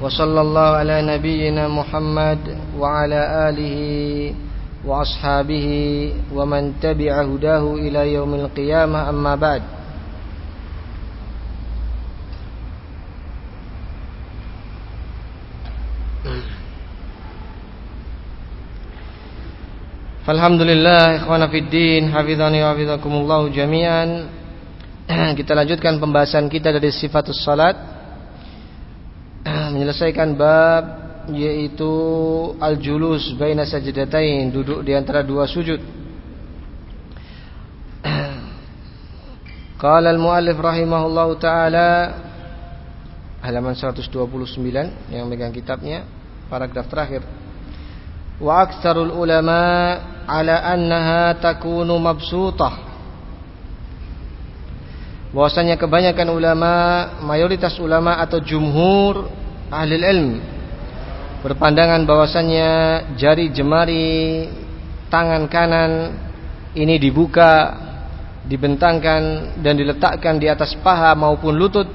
وصلى الله على نبينا محمد وعلى آله وأصحابه ومن تبع هداه إلى يوم القيامة أما بعد Alhamdulillah ikhwana fiddin hafizani wa hafizakumullah jami'an kita lanjutkan pembahasan kita dari sifatus salat menyelesaikan bab yaitu al-julus baina sajdatain duduk di antara dua sujud. Qala al-muallif rahimahullahu taala halaman 129 yang megang kitabnya paragraf terakhir. Wa aktsarul ulama ala annaha takunu mabsutah bahwasanya kebanyakan ulama mayoritas ulama atau jumhur ahli ilm berpandangan bahwasanya jari jemari tangan kanan ini dibuka dibentangkan dan diletakkan di atas paha maupun lutut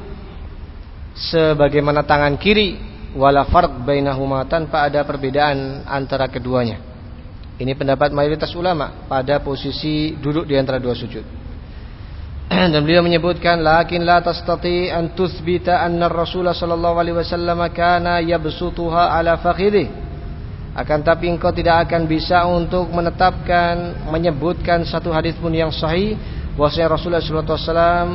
sebagaimana tangan kiri wala farq bainahuma tanpa ada perbedaan antara keduanya ini pendapat mayoritas ulama pada posisi duduk di antara dua sujud. Dan beliau menyebutkan lakin la tastati an tuthbita anna Rasulullah sallallahu alaihi wasallam kana yabsutuha ala fakhidhi. Akan tapi engkau tidak akan bisa untuk menetapkan menyebutkan satu hadis pun yang sahih bahwasanya Rasulullah sallallahu alaihi wasallam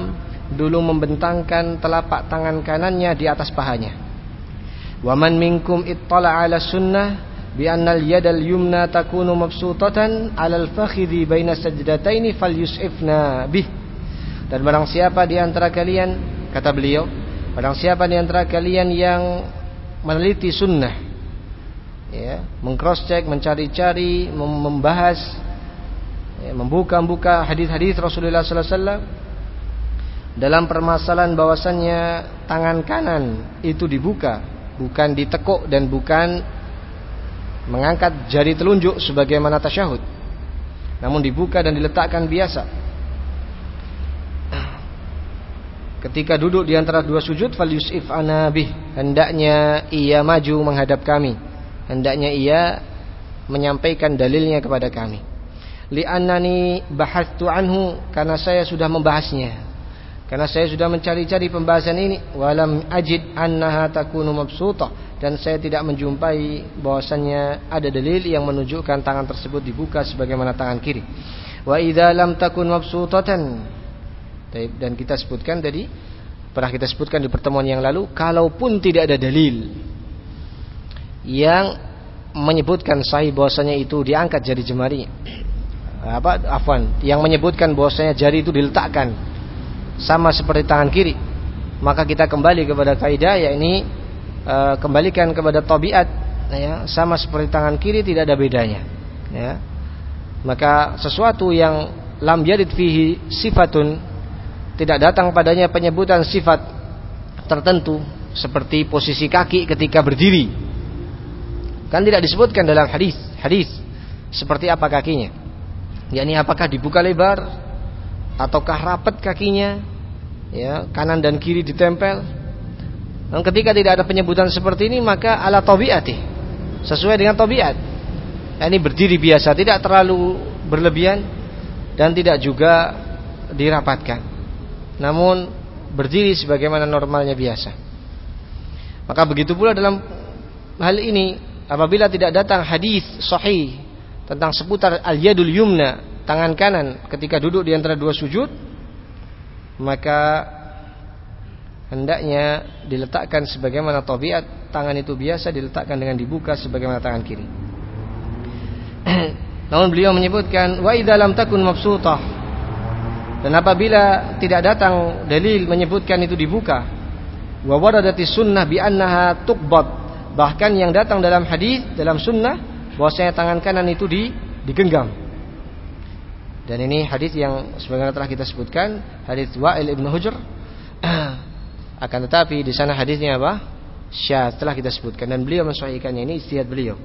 dulu membentangkan telapak tangan kanannya di atas pahanya. Wa man minkum ittala ala sunnah bi annal yadal yumna takunu mabsutatan 'alal fakhidhi baina sajdataini falyus'ifna bih dan barang siapa di antara kalian kata beliau barang siapa di antara kalian yang meneliti sunnah ya mengcross check mencari-cari membahas ya, membuka-buka hadis-hadis Rasulullah sallallahu alaihi wasallam dalam permasalahan bahwasannya tangan kanan itu dibuka bukan ditekuk dan bukan mengangkat jari telunjuk sebagaimana tasyahud. Namun dibuka dan diletakkan biasa ketika duduk di antara dua sujud fal yusif anabih hendaknya ia maju menghadap kami. Hendaknya ia menyampaikan dalilnya kepada kami. Li'annani bahastu anhu karena saya sudah membahasnya. Karena saya sudah mencari-cari pembahasan ini walam ajid annaha takunu mabsutah dan saya tidak menjumpai bahwasannya ada dalil yang menunjukkan tangan tersebut dibuka sebagaimana tangan kiri. Wa idza lam takun mabsutatan dan kita sebutkan tadi pernah kita sebutkan di pertemuan yang lalu kalaupun tidak ada dalil yang menyebutkan sahih bahwasanya itu diangkat jari jemari apa afwan yang menyebutkan bahwasanya jari itu diletakkan sama seperti tangan kiri maka kita kembali kepada kaidah yakni e, kembalikan kepada tabiat ya sama seperti tangan kiri tidak ada bedanya ya. Maka sesuatu yang lam yarid fihi sifatun tidak datang padanya penyebutan sifat tertentu seperti posisi kaki ketika berdiri. Kan tidak disebutkan dalam hadis hadis seperti apa kakinya. Yakni apakah dibuka lebar ataukah rapat kakinya ya kanan dan kiri ditempel. Dan ketika tidak ada penyebutan seperti ini maka ala tabiati sesuai dengan tabiat. Ini berdiri biasa tidak terlalu berlebihan dan tidak juga dirapatkan namun berdiri sebagaimana normalnya biasa maka begitu pula dalam hal ini apabila tidak datang hadis sahih tentang seputar al-yadul yumna, tangan kanan ketika duduk di antara dua sujud, maka hendaknya diletakkan sebagaimana tabiat tangan itu biasa diletakkan dengan dibuka sebagaimana tangan kiri. Namun beliau menyebutkan wa idza lam takun mabsutah dan apabila tidak datang dalil menyebutkan itu dibuka wa waradati sunnah bi annaha tuqbad Bahkan yang datang dalam hadis, dalam sunnah, bahwasanya tangan kanan itu di, digenggam. Dan ini hadis yang sebagaimana telah kita sebutkan, hadis Wa'il ibnu Hujr. Akan tetapi di sana hadisnya apa? Syah telah kita sebutkan dan beliau mensahihkannya ini istihad beliau.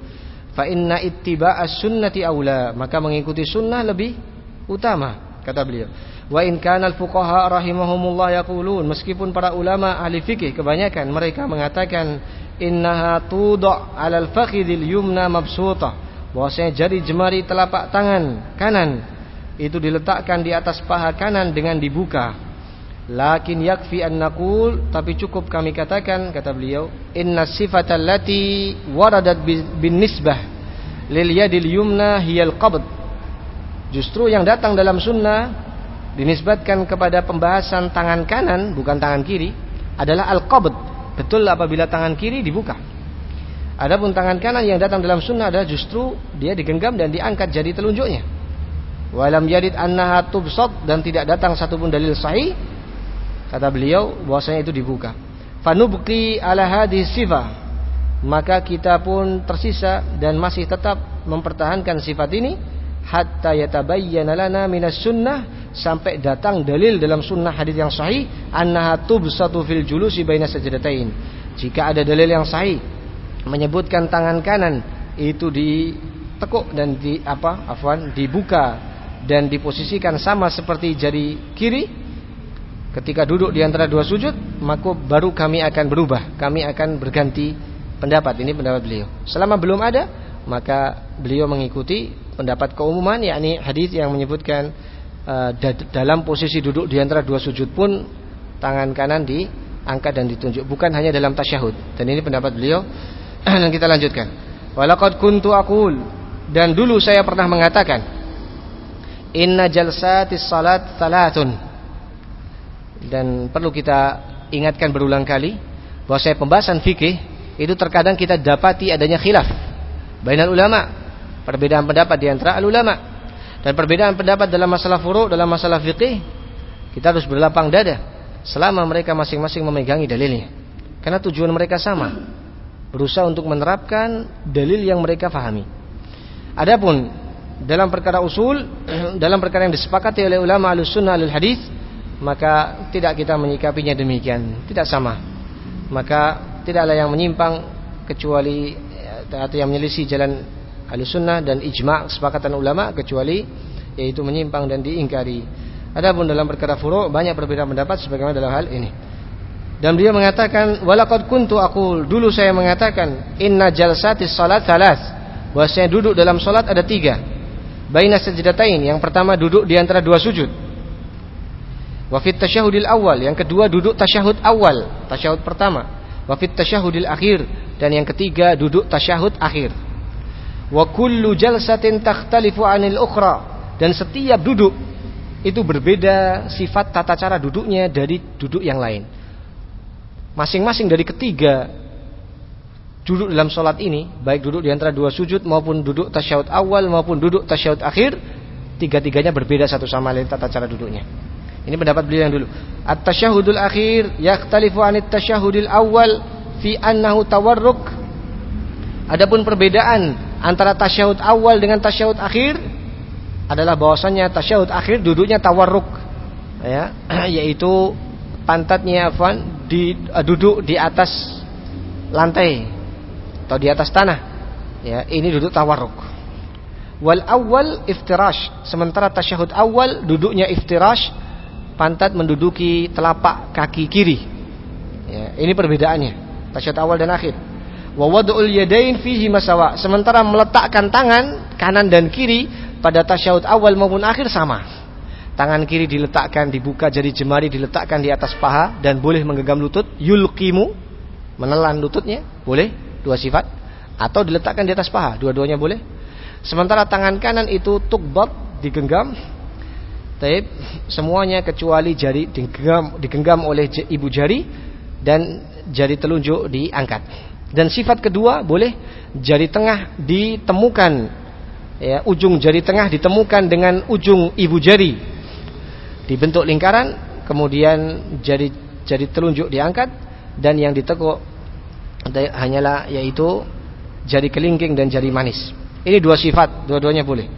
Fa inna ittiba'as sunnati aula, maka mengikuti sunnah lebih utama kata beliau. Wa in kana al-fuqaha rahimahumullah yaqulun meskipun para ulama ahli fikih kebanyakan mereka mengatakan innaha tudha 'alal fakhidil yumna mabsuta. Bahwasanya jari jemari telapak tangan kanan itu diletakkan di atas paha kanan dengan dibuka. Lakin yakfi an naqul tapi cukup kami katakan kata beliau inna sifatal lati waradat bin nisbah lil yadil yumna hiyal qabd justru yang datang dalam sunnah dinisbatkan kepada pembahasan tangan kanan bukan tangan kiri adalah al-qabd. Betul apabila tangan kiri dibuka. Adapun tangan kanan yang datang dalam sunnah adalah justru dia digenggam dan diangkat jadi telunjuknya. Walam yadid annaha tubsad dan tidak datang satupun dalil sahih kata beliau bahwasanya itu dibuka. Fanubqi ala hadis sifah maka kita pun tersisa dan masih tetap mempertahankan sifat ini hatta yatabayyana lana minas sunnah sampai datang dalil dalam sunnah hadis yang sahih annaha tubsatu fil julusi baina sajdatain. Jika ada dalil yang sahih menyebutkan tangan kanan itu ditekuk dan di apa? afwan dibuka dan diposisikan sama seperti jari kiri ketika duduk di antara dua sujud maka baru kami akan berubah kami akan berganti pendapat ini pendapat beliau selama belum ada maka beliau mengikuti pendapat keumuman yakni hadis yang menyebutkan Eh, dalam posisi duduk di antara dua sujud pun tangan kanan diangkat dan ditunjuk. Bukan hanya dalam tasyahud. Dan ini pendapat beliau. Dan kita lanjutkan. Walaqad kuntu aqul. Dan dulu saya pernah mengatakan inna jalsatis salat salatun. Dan perlu kita ingatkan berulang kali bahwa saya pembahasan fikih itu terkadang kita dapati adanya khilaf bainal ulama perbedaan pendapat di antara ulama dan perbedaan pendapat dalam masalah furu, dalam masalah fikih, kita harus berlapang dada selama mereka masing-masing memegangi dalilnya. Karena tujuan mereka sama, berusaha untuk menerapkan dalil yang mereka fahami. Adapun dalam perkara usul, dalam perkara yang disepakati oleh ulama al-sunnah al-hadis, maka tidak kita menyikapinya demikian, tidak sama. Maka tidaklah yang menyimpang kecuali atau yang menyelisih jalan Ahlussunnah dan ijma' kesepakatan ulama kecuali yaitu menyimpang dan diingkari. Adapun dalam perkara furu' banyak perbedaan pendapat sebagaimana dalam hal ini. Dan beliau mengatakan walaqad kuntu aqul. Dulu saya mengatakan inna jalsatis salat salas bahwasanya duduk dalam salat ada tiga. Baina sajdatain yang pertama duduk di antara dua sujud. Wa fit tasyahudil awal yang kedua duduk tasyahud awal tasyahud pertama. Wa fit tasyahudil akhir dan yang ketiga duduk tasyahud akhir wa kullu jalsatin takhtalifu anil ukhra. Dan setiap duduk itu berbeda sifat tata cara duduknya dari duduk yang lain. Masing-masing dari ketiga duduk dalam sholat ini baik duduk di antara dua sujud maupun duduk tasyahud awal maupun duduk tasyahud akhir tiga-tiganya berbeda satu sama lain tata cara duduknya. Ini pendapat beliau yang dulu. At-tasyahudul akhir yakhtalifu anit tasyahudil awal fi annahu tawarruk. Adapun perbedaan antara tasyahud awal dengan tasyahud akhir adalah bahwasanya tasyahud akhir duduknya tawarruk ya yaitu pantatnya afwan di uh, duduk di atas lantai atau di atas tanah ya ini duduk tawarruk. Wal awal iftirash sementara tasyahud awal duduknya iftirash pantat menduduki telapak kaki kiri ya ini perbedaannya tasyahud awal dan akhir yadain fihi. Sementara meletakkan tangan kanan dan kiri pada tasyahud awal maupun akhir sama. Tangan kiri diletakkan dibuka jari jemari diletakkan di atas paha dan boleh menggenggam lutut yulqimu menelan lututnya boleh dua sifat atau diletakkan di atas paha dua-duanya boleh sementara tangan kanan itu tukbat digenggam Taib, semuanya kecuali jari digenggam, digenggam oleh ibu jari dan jari telunjuk diangkat. Dan sifat kedua boleh jari tengah ditemukan ya, ujung jari tengah ditemukan dengan ujung ibu jari dibentuk lingkaran, kemudian jari jari telunjuk diangkat dan yang ditekuk hanyalah yaitu jari kelingking dan jari manis. Ini dua sifat, dua-duanya boleh.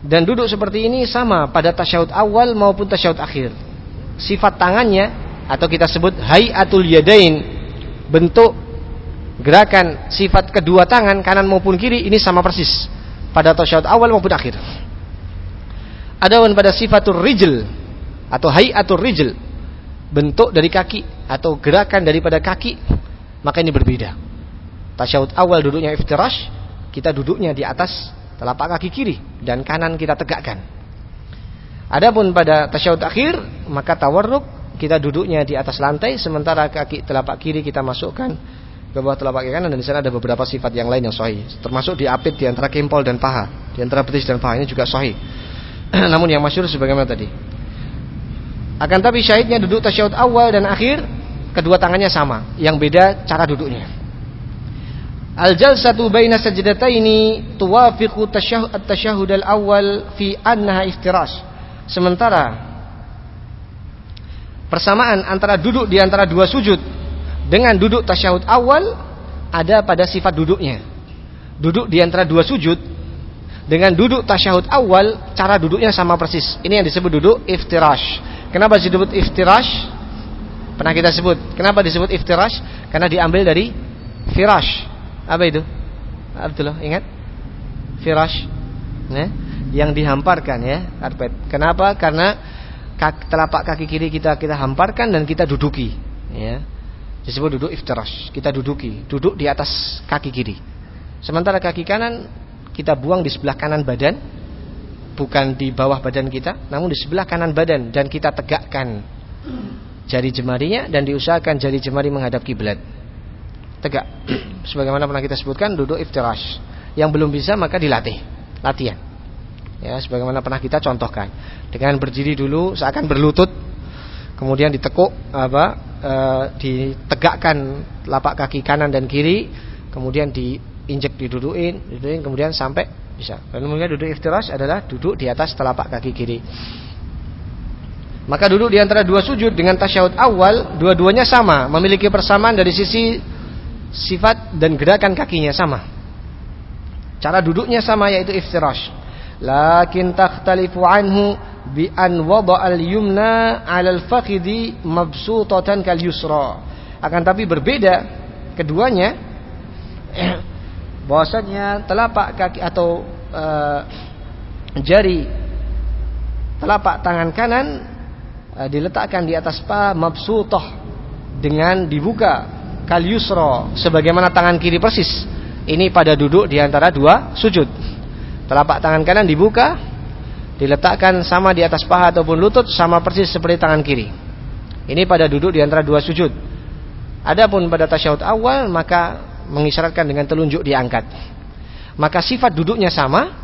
Dan duduk seperti ini sama pada tasyahud awal maupun tasyahud akhir. Sifat tangannya atau kita sebut hayatul yadain, bentuk gerakan sifat kedua tangan kanan maupun kiri ini sama persis pada tasyahud awal maupun akhir. Adapun pada sifatul rijl atau hayatul rijl, bentuk dari kaki atau gerakan daripada kaki, maka ini berbeda. Tasyahud awal duduknya iftirash, kita duduknya di atas telapak kaki kiri dan kanan kita tegakkan. Adapun pada tasyahud akhir maka tawarruk kita duduknya di atas lantai sementara kaki telapak kiri kita masukkan ke bawah telapak kaki kanan dan di sana ada beberapa sifat yang lain yang sahih. Termasuk diapit di antara kempol dan paha. Di antara betis dan paha ini juga sahih. Namun yang masyhur sebagaimana tadi. Akan tapi syahidnya duduk tasyahud awal dan akhir kedua tangannya sama. Yang beda cara duduknya. Al-jalsatu baina sajdataini tuwafiqu at-tashahhud al-awwal fi annaha iftirash. Sementara persamaan antara duduk di antara dua sujud dengan duduk tasyahud awal ada pada sifat duduknya. Duduk di antara dua sujud dengan duduk tasyahud awal cara duduknya sama persis. Ini yang disebut duduk iftirash. Kenapa disebut iftirash? Pernah kita sebut. Kenapa disebut iftirash? Karena diambil dari firash apa itu? Abdullah ingat? Firash. Ya, yang dihamparkan ya, karpet. Kenapa? Karena telapak kaki kiri kita kita hamparkan dan kita duduki, ya. Disebut duduk iftirash. Kita duduki, duduk di atas kaki kiri. Sementara kaki kanan kita buang di sebelah kanan badan, bukan di bawah badan kita, namun di sebelah kanan badan dan kita tegakkan jari jemarinya dan diusahakan jari jemari menghadap kiblat tegak. Sebagaimana pernah kita sebutkan duduk iftirash. Yang belum bisa maka dilatih, latihan. Ya, sebagaimana pernah kita contohkan. Dengan berdiri dulu seakan berlutut, kemudian ditekuk apa? E, ditegakkan telapak kaki kanan dan kiri, kemudian diinjek didudukin, didudukin kemudian sampai bisa. Dan kemudian duduk iftirash adalah duduk di atas telapak kaki kiri. Maka duduk di antara dua sujud dengan tasyahud awal, dua-duanya sama, memiliki persamaan dari sisi sifat dan gerakan kakinya sama. Cara duduknya sama yaitu iftirash. Lakin takhtalifu anhu bi an wada al-yumna 'ala al-fakhidhi mabsutatan kal yusra. Akan tapi berbeda keduanya bahwasanya telapak kaki atau uh, jari telapak tangan kanan uh, diletakkan di atas paha mabsutah dengan dibuka kal yusra sebagaimana tangan kiri persis. Ini pada duduk di antara dua sujud. Telapak tangan kanan dibuka, diletakkan sama di atas paha ataupun lutut sama persis seperti tangan kiri. Ini pada duduk di antara dua sujud. Adapun pada tasyahud awal maka mengisyaratkan dengan telunjuk diangkat. Maka sifat duduknya sama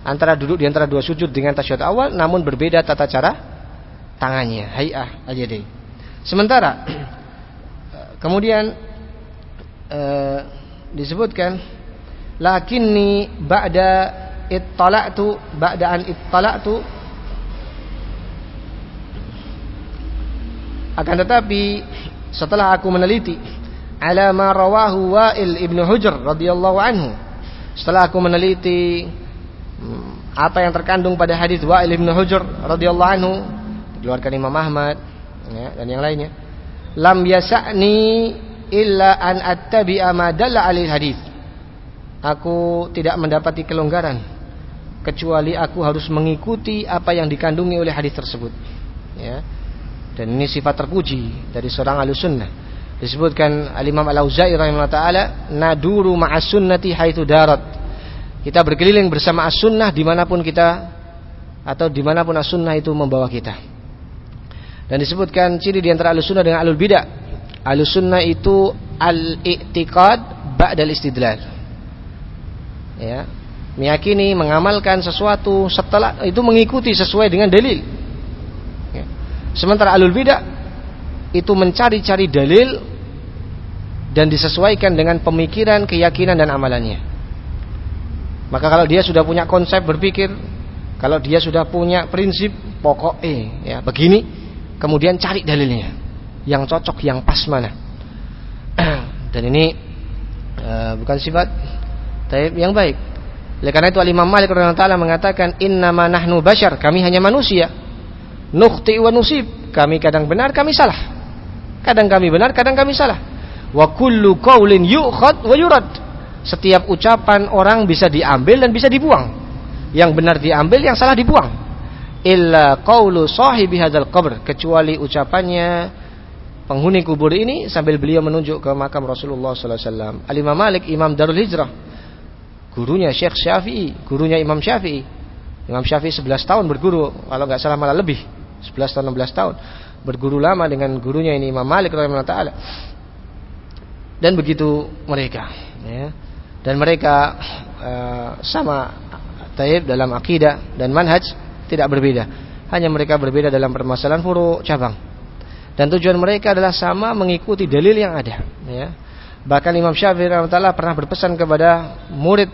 antara duduk di antara dua sujud dengan tasyahud awal namun berbeda tata cara tangannya. Hayah al-yadain. Sementara Kemudian eh, disebutkan lakinni ba'da ittala'tu ba'da an ittala'tu. Akan tetapi setelah aku meneliti ala ma rawahu Wa'il ibnu Hujr radhiyallahu anhu. Setelah aku meneliti hmm, apa yang terkandung pada hadis Wa'il ibnu Hujr radhiyallahu anhu dikeluarkan Imam Ahmad ya, dan yang lainnya. Lam yasa'ni illa an attabi'a ma dalla alil hadis. Aku tidak mendapati kelonggaran kecuali aku harus mengikuti apa yang dikandungi oleh hadis tersebut. Ya. Dan ini sifat terpuji dari seorang sunnah. Disebutkan Al-Imam Al-Auza'i rahimahullah taala, naduru ma'as sunnati haitsu darat. Kita berkeliling bersama as-sunnah di mana pun kita atau di mana pun as-sunnah itu membawa kita. Dan disebutkan ciri di antara sunnah dengan alul bidah. sunnah itu al-i'tiqad ba'dal istidlal. Ya, meyakini mengamalkan sesuatu setelah itu mengikuti sesuai dengan dalil. Ya. Sementara alul bidah itu mencari-cari dalil dan disesuaikan dengan pemikiran, keyakinan dan amalannya. Maka kalau dia sudah punya konsep berpikir, kalau dia sudah punya prinsip pokok eh ya begini, kemudian cari dalilnya yang cocok yang pas mana Dan ini uh, bukan sifat yang baik. Oleh karena itu Imam Malik taala mengatakan innama nahnu bashar, kami hanya manusia. Nukhti wa nusib, kami kadang benar, kami salah. Kadang kami benar, kadang kami salah. Wa kullu qaulin yu'khad wa yurad. Setiap ucapan orang bisa diambil dan bisa dibuang. Yang benar diambil, yang salah dibuang. Illa qaulu sahibi hadzal qabr, kecuali ucapannya penghuni kubur ini sambil beliau menunjuk ke makam Rasulullah sallallahu alaihi wasallam. Al Imam Malik Imam Darul Hijrah. Gurunya Syekh Syafi'i, gurunya Imam Syafi'i. Imam Syafi'i 11 tahun berguru, kalau nggak salah malah lebih. 11 tahun 16 tahun berguru lama dengan gurunya ini Imam Malik radhiyallahu taala. Dan begitu mereka, ya. Dan mereka uh, sama taib dalam akidah dan manhaj tidak berbeda. Hanya mereka berbeda dalam permasalahan furu cabang dan tujuan mereka adalah sama mengikuti dalil yang ada ya bahkan Imam Syafi'i rahimahullah pernah berpesan kepada murid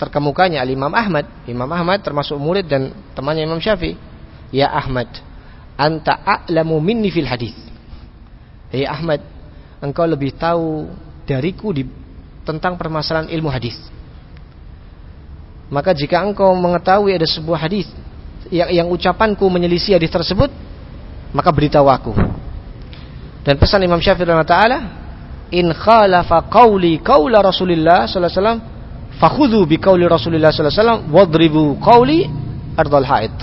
terkemukanya Al Imam Ahmad. Imam Ahmad termasuk murid dan temannya Imam Syafi'i. Ya Ahmad anta a'lamu minni fil hadis. Hei Ahmad engkau lebih tahu dariku di tentang permasalahan ilmu hadis. Maka jika engkau mengetahui ada sebuah hadis yang, yang ucapanku menyelisih hadis tersebut maka beritahu aku. Dan pesan Imam Syafi'i taala, in khalafa qauli qaula Rasulillah sallallahu alaihi wasallam fakhudhu bi qauli Rasulillah sallallahu alaihi wasallam wadribu qauli ardal haid.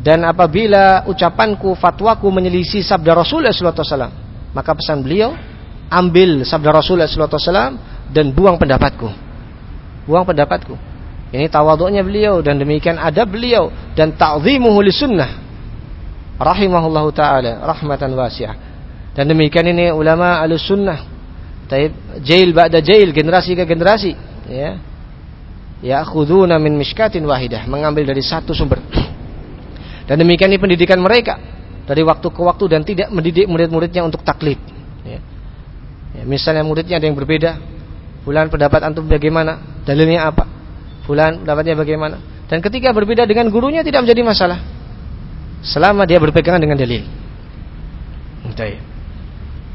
Dan apabila ucapanku, fatwaku menyelisih sabda Rasulullah sallallahu alaihi wasallam, maka pesan beliau, ambil sabda Rasulullah sallallahu alaihi wasallam dan buang pendapatku. Buang pendapatku. Ini tawaduknya beliau dan demikian ada beliau dan ta'zimuhu li sunnah rahimahullahu taala rahmatan wasi'ah. Dan demikian ini ulama Ahlussunnah. Taib jail ba'da jail generasi ke generasi ya. Ya khuduna min mishkatin wahidah, mengambil dari satu sumber. Dan demikian ini pendidikan mereka dari waktu ke waktu dan tidak mendidik murid-muridnya untuk taklid. Ya. Ya, misalnya muridnya ada yang berbeda, Fulan pendapat antum bagaimana? Dalilnya apa? Fulan pendapatnya bagaimana? Dan ketika berbeda dengan gurunya tidak menjadi masalah selama dia berpegangan dengan dalil.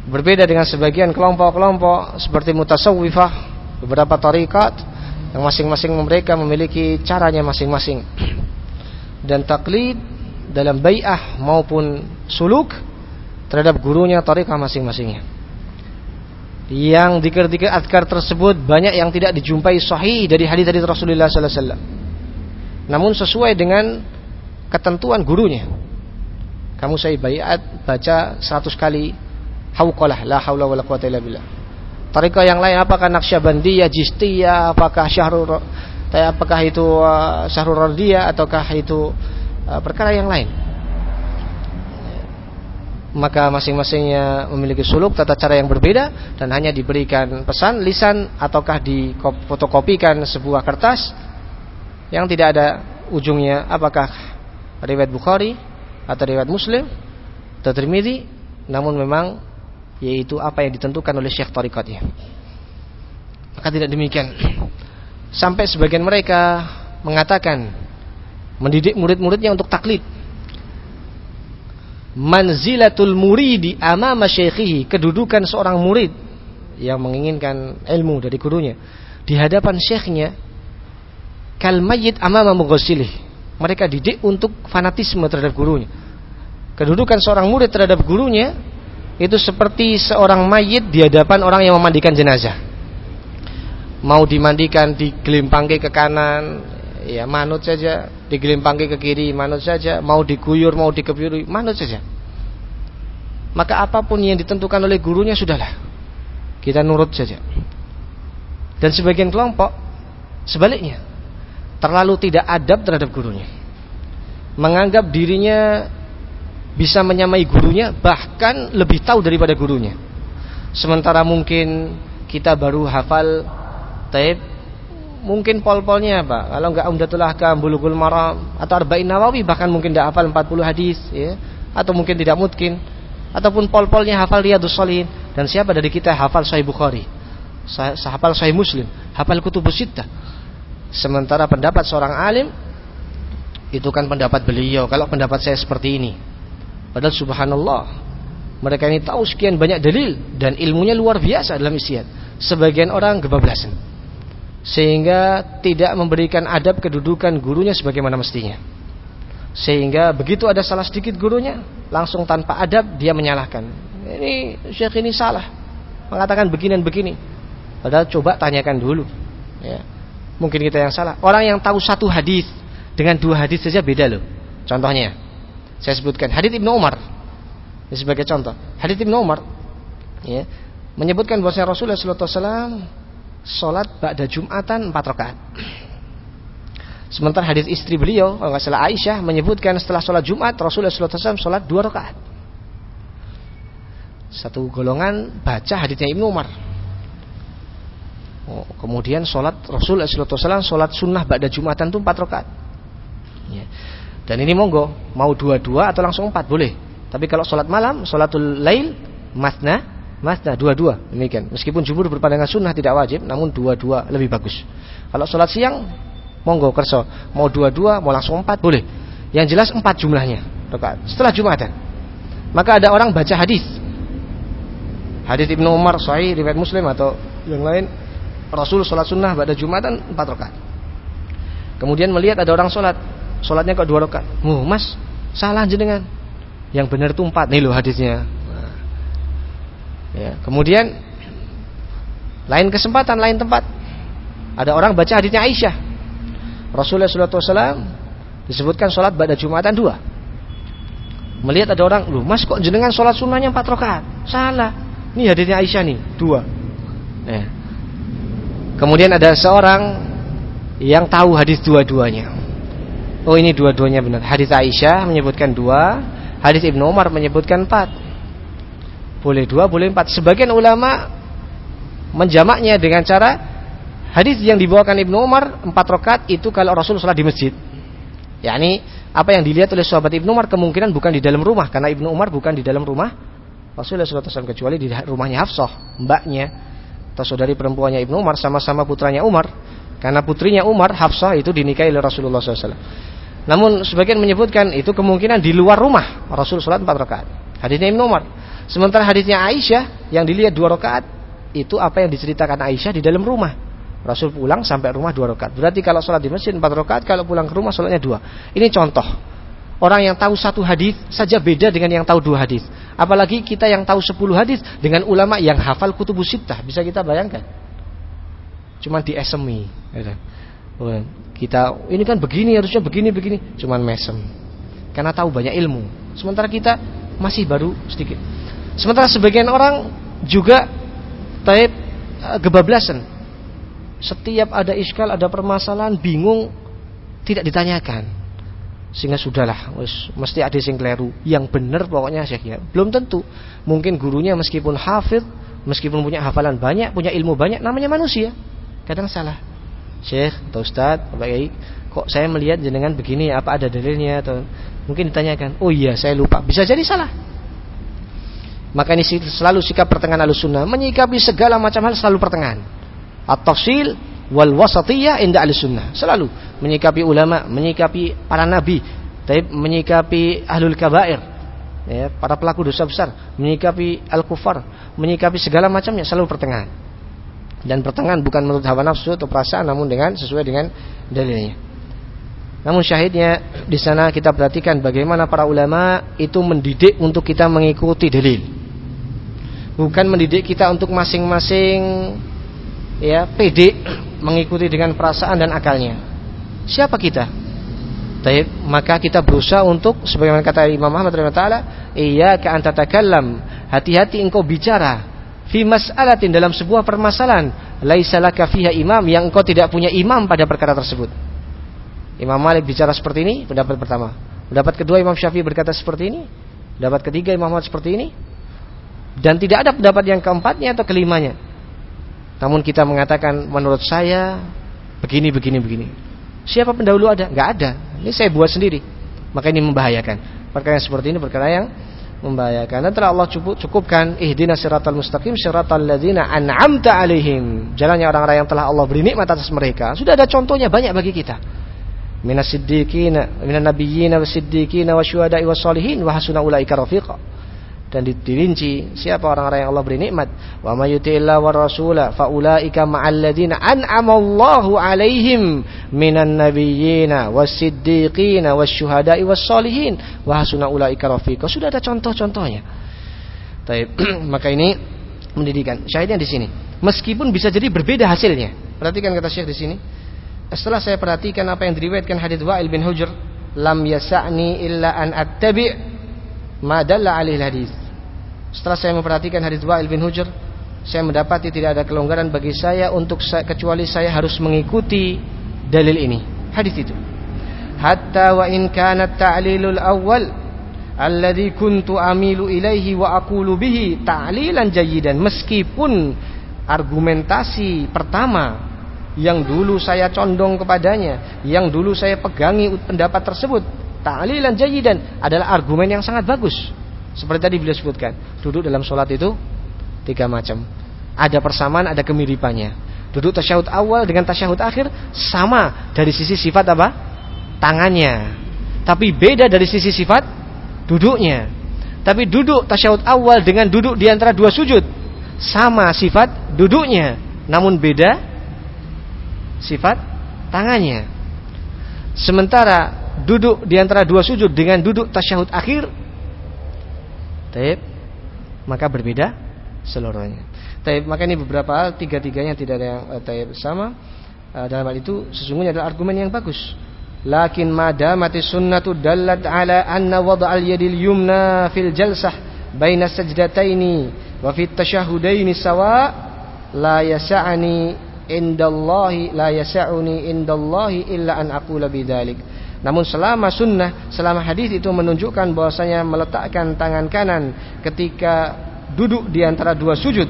Berbeda dengan sebagian kelompok-kelompok seperti mutasawwifah, beberapa tarikat yang masing-masing mereka memiliki caranya masing-masing. Dan taklid dalam bai'ah maupun suluk terhadap gurunya tarikah masing-masingnya. Yang dikir-dikir adkar tersebut banyak yang tidak dijumpai sahih dari hadis-hadis Rasulullah sallallahu alaihi wasallam. Namun sesuai dengan ketentuan gurunya. Kamu saya bayat baca 100 kali hauqalah la haula wala quwata illa billah. Tarikah yang lain apakah Naqsyabandiyah, Jistiyah, apakah Syahrul apakah itu uh, Syahrul Radiyah ataukah itu uh, perkara yang lain. Maka masing-masingnya memiliki suluk tata cara yang berbeda dan hanya diberikan pesan lisan ataukah difotokopikan sebuah kertas yang tidak ada ujungnya apakah riwayat Bukhari atau riwayat Muslim atau Tirmidzi namun memang yaitu apa yang ditentukan oleh syekh tarikatnya maka tidak demikian. Sampai sebagian mereka mengatakan mendidik murid-muridnya untuk taklid. Manzilatul muridi amama syekhihi kedudukan seorang murid yang menginginkan ilmu dari gurunya di hadapan syekhnya kal mayyit amama mughasilih mereka didik untuk fanatisme terhadap gurunya. Kedudukan seorang murid terhadap gurunya itu seperti seorang mayit di hadapan orang yang memandikan jenazah. Mau dimandikan digelimpangke ke kanan, ya manut saja, digelimpangke ke kiri, manut saja, mau diguyur, mau dikepiri, manut saja. Maka apa pun yang ditentukan oleh gurunya sudahlah. Kita nurut saja. Dan sebagian kelompok sebaliknya terlalu tidak adab terhadap gurunya. Menganggap dirinya bisa menyamai gurunya bahkan lebih tahu daripada gurunya. Sementara mungkin kita baru hafal taib mungkin pol-polnya apa? Kalau enggak Umdatul Ahkam, Bulughul Maram atau Arba'in Nawawi bahkan mungkin tidak hafal 40 hadis ya. Atau mungkin tidak mungkin. Ataupun pol-polnya hafal Riyadhus Shalihin. Dan siapa dari kita hafal Sahih Bukhari, hafal Sahih Muslim, hafal Kutubus Sittah. Sementara pendapat seorang alim itu kan pendapat beliau. Kalau pendapat saya seperti ini, padahal subhanallah Mereka ini tahu sekian banyak dalil dan ilmunya luar biasa dalam istihad. Sebagian orang kebablasan. Sehingga tidak memberikan adab kedudukan gurunya sebagaimana mestinya. Sehingga begitu ada salah sedikit gurunya, langsung tanpa adab dia menyalahkan. Ini syekh ini salah. Mengatakan begini dan begini. Padahal coba tanyakan dulu. Ya. Mungkin kita yang salah. Orang yang tahu satu hadis dengan dua hadis saja beda loh. Contohnya, saya sebutkan hadis Ibnu Umar ini sebagai contoh. Hadits Ibnu Umar ya, menyebutkan bahwa Rasulullah sallallahu alaihi wasallam salat Jumatan 4 rakaat. Sementara hadis istri beliau, kalau nggak salah Aisyah menyebutkan setelah sholat Jumat Rasulullah SAW sholat dua rakaat. Satu golongan baca hadisnya Ibnu Umar. Oh, kemudian sholat Rasulullah SAW sholat sunnah ba'da Jumatan itu empat rakaat. Ya. Dan ini monggo mau dua-dua atau langsung empat boleh. Tapi kalau sholat malam, sholatul lail, masna, masna dua-dua demikian. Meskipun jumhur berpandangan sunnah tidak wajib, namun dua-dua lebih bagus. Kalau sholat siang, monggo kerso. Mau dua-dua, mau langsung empat boleh. Yang jelas empat jumlahnya. Setelah jumatan, maka ada orang baca hadis. Hadis Ibnu Umar, Sahih, riwayat Muslim atau yang lain. Rasul sholat sunnah pada jumatan empat rakaat. Kemudian melihat ada orang sholat, sholatnya kok dua rakaat. Oh, mas, salah jenengan. Yang benar itu empat. Nih loh hadisnya. Nah. ya kemudian lain kesempatan lain tempat. Ada orang baca hadisnya Aisyah. Rasulullah SAW disebutkan sholat pada jumatan dua. Melihat ada orang lu mas kok jenengan sholat sunnahnya empat rakaat? Salah. Ini hadisnya Aisyah nih dua. Ya. kemudian ada seorang yang tahu hadis dua-duanya oh ini dua-duanya benar hadis Aisyah menyebutkan dua Hadis Ibnu Umar menyebutkan empat. Boleh dua, boleh empat. Sebagian ulama menjamaknya dengan cara hadis yang dibawakan Ibnu Umar empat rakaat itu kalau Rasul sholat di masjid. yakni apa yang dilihat oleh sahabat Ibnu Umar kemungkinan bukan di dalam rumah karena Ibnu Umar bukan di dalam rumah Rasulullah SAW kecuali di rumahnya Hafsah, mbaknya atau saudari perempuannya Ibnu Umar sama-sama putranya Umar. Karena putrinya Umar Hafsah itu dinikahi oleh Rasulullah SAW. Namun sebagian menyebutkan itu kemungkinan di luar rumah Rasul sholat empat rakaat. Hadisnya Ibnu Umar. Sementara hadisnya Aisyah yang dilihat dua rakaat itu apa yang diceritakan Aisyah di dalam rumah. Rasul pulang sampai rumah dua rakaat. Berarti kalau sholat di masjid empat rakaat, kalau pulang ke rumah sholatnya dua. Ini contoh. Orang yang tahu satu hadis saja beda dengan yang tahu dua hadis. Apalagi kita yang tahu sepuluh hadis dengan ulama yang hafal kutubus sittah. Bisa kita bayangkan. Cuma di SMI. Kita ini kan begini harusnya begini begini, cuman mesem. Karena tahu banyak ilmu. Sementara kita masih baru sedikit. Sementara sebagian orang juga taib uh, gebablasan. Setiap ada iskal, ada permasalahan, bingung, tidak ditanyakan. Sehingga sudahlah, wis, mesti ada yang keliru. Yang benar pokoknya saya kira. Belum tentu. Mungkin gurunya meskipun hafid, meskipun punya hafalan banyak, punya ilmu banyak, namanya manusia. Kadang salah. Syekh atau Ustaz, Pak Kiai, kok saya melihat jenengan begini, apa ada dalilnya? Atau mungkin ditanyakan, oh iya saya lupa, bisa jadi salah. Maka ini selalu sikap pertengahan al-sunnah menyikapi segala macam hal selalu pertengahan. At-tafsil wal wasatiyah inda al-sunnah. Selalu. Menyikapi ulama, menyikapi para nabi, tapi menyikapi ahlul kabair, ya, para pelaku dosa besar, menyikapi al-kufar, menyikapi segala macamnya selalu pertengahan dan pertengahan bukan menurut hawa nafsu atau perasaan namun dengan sesuai dengan dalilnya. Namun syahidnya di sana kita perhatikan bagaimana para ulama itu mendidik untuk kita mengikuti dalil. Bukan mendidik kita untuk masing-masing ya pede mengikuti dengan perasaan dan akalnya. Siapa kita? Taib, maka kita berusaha untuk sebagaimana kata Imam Muhammad taala, "Iyyaka an tatakallam." Hati-hati engkau bicara fi mas'alatin dalam sebuah permasalahan laisa laka fiha imam yang engkau tidak punya imam pada perkara tersebut. Imam Malik bicara seperti ini, pendapat pertama. Pendapat kedua Imam Syafi'i berkata seperti ini. Pendapat ketiga Imam Ahmad seperti ini. Dan tidak ada pendapat yang keempatnya atau kelimanya. Namun kita mengatakan menurut saya begini begini begini. Siapa pendahulu ada? Enggak ada. Ini saya buat sendiri. Maka ini membahayakan. Perkara yang seperti ini perkara yang membahayakan. Dan telah Allah cukup, cukupkan ihdinas siratal mustaqim siratal ladzina an'amta alaihim. Jalannya orang-orang yang telah Allah beri nikmat atas mereka. Sudah ada contohnya banyak bagi kita. Minas siddiqina, minan nabiyyin was siddiqina wasyuhada'i was wa hasuna ulaika rafiqa. Dan dirinci siapa orang-orang yang Allah beri nikmat. Wa may yuti'illah wa rasula faulaika ma'al ladzina an'amallahu 'alaihim minan nabiyyina was-siddiqina wasyuhada'i was-solihin wa hasuna ulaika rafiqa sudah ada contoh-contohnya. Taib. maka ini mendidikan. Syahidnya di sini. Meskipun bisa jadi berbeda hasilnya. Perhatikan kata Syekh di sini. Setelah saya perhatikan apa yang diriwayatkan hadis Wa'il bin Hujr lam yasa'ni illa an attabi' ma dalla alaihi hadis setelah saya memperhatikan hadis Wa'il bin Hujr, saya mendapati tidak ada kelonggaran bagi saya untuk saya, kecuali saya harus mengikuti dalil ini. Hadis itu. Hatta wa in kanat ta'lilul awal alladhi kuntu amilu ilaihi wa aqulu bihi ta'lilan jayyidan meskipun argumentasi pertama yang dulu saya condong kepadanya, yang dulu saya pegangi pendapat tersebut, ta'lilan jayyidan adalah argumen yang sangat bagus seperti tadi beliau sebutkan, duduk dalam sholat itu tiga macam. Ada persamaan, ada kemiripannya. Duduk tasyahud awal dengan tasyahud akhir sama dari sisi sifat apa? Tangannya. Tapi beda dari sisi sifat duduknya. Tapi duduk tasyahud awal dengan duduk di antara dua sujud sama sifat duduknya, namun beda sifat tangannya. Sementara duduk di antara dua sujud dengan duduk tasyahud akhir Taib maka berbeda seluruhnya. Taib maka ini beberapa hal tiga-tiganya tidak ada yang uh, taib sama. Uh, dalam hal itu sesungguhnya adalah argumen yang bagus. Lakin madamati sunnatu dallat ala anna wada'al yadil yumna fil jalsah baina sajdataini wa fit tasyahudaini sawa la yasa'ani indallahi la yasa'uni indallahi illa an aqula bidzalik. Namun selama sunnah, selama hadis itu menunjukkan bahwasanya meletakkan tangan kanan ketika duduk di antara dua sujud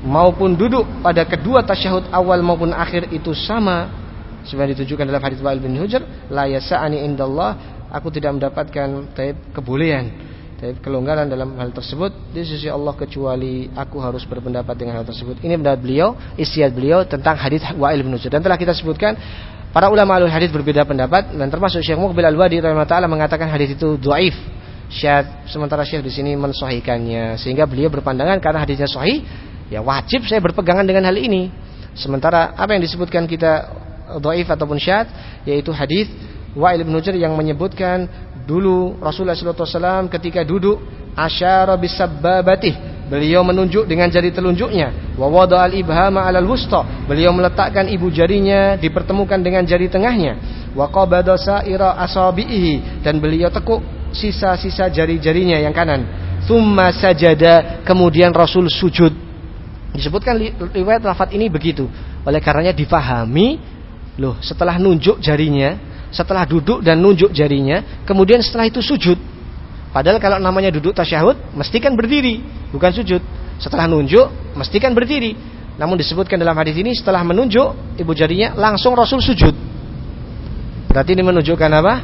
maupun duduk pada kedua tasyahud awal maupun akhir itu sama. Sebenarnya ditunjukkan dalam hadis Wa'il bin Hujr la yasa'ani indallah. Aku tidak mendapatkan taib kebolehan taib kelonggaran dalam hal tersebut di sisi Allah kecuali aku harus berpendapat dengan hal tersebut. Ini pendapat beliau istiad beliau tentang hadis Wa'il bin Hujr. Dan telah kita sebutkan Para ulama alul hadis berbeda pendapat dan termasuk Syekh Muqbil Al-Wadi rahimahullah mengatakan hadis itu dhaif. Syekh sementara Syekh di sini mensahihkannya sehingga beliau berpandangan karena hadisnya sahih ya wajib saya berpegangan dengan hal ini. Sementara apa yang disebutkan kita dhaif ataupun syad yaitu hadis Wa'il bin Hujr yang menyebutkan dulu Rasulullah SAW ketika duduk asyara bisabbabatih Beliau menunjuk dengan jari telunjuknya. Wa al ibhama 'alal wusta. Beliau meletakkan ibu jarinya dipertemukan dengan jari tengahnya. Wa qabada sa'ira asabihi dan beliau tekuk sisa-sisa jari-jarinya yang kanan. Thumma sajada, kemudian Rasul sujud. Disebutkan riwayat lafaz ini begitu. Oleh karenanya difahami, loh, setelah nunjuk jarinya, setelah duduk dan nunjuk jarinya, kemudian setelah itu sujud. Padahal kalau namanya duduk tasyahud, mestikan berdiri, bukan sujud. Setelah nunjuk, mestikan berdiri. Namun disebutkan dalam hadis ini setelah menunjuk ibu jarinya langsung Rasul sujud. Berarti ini menunjukkan apa?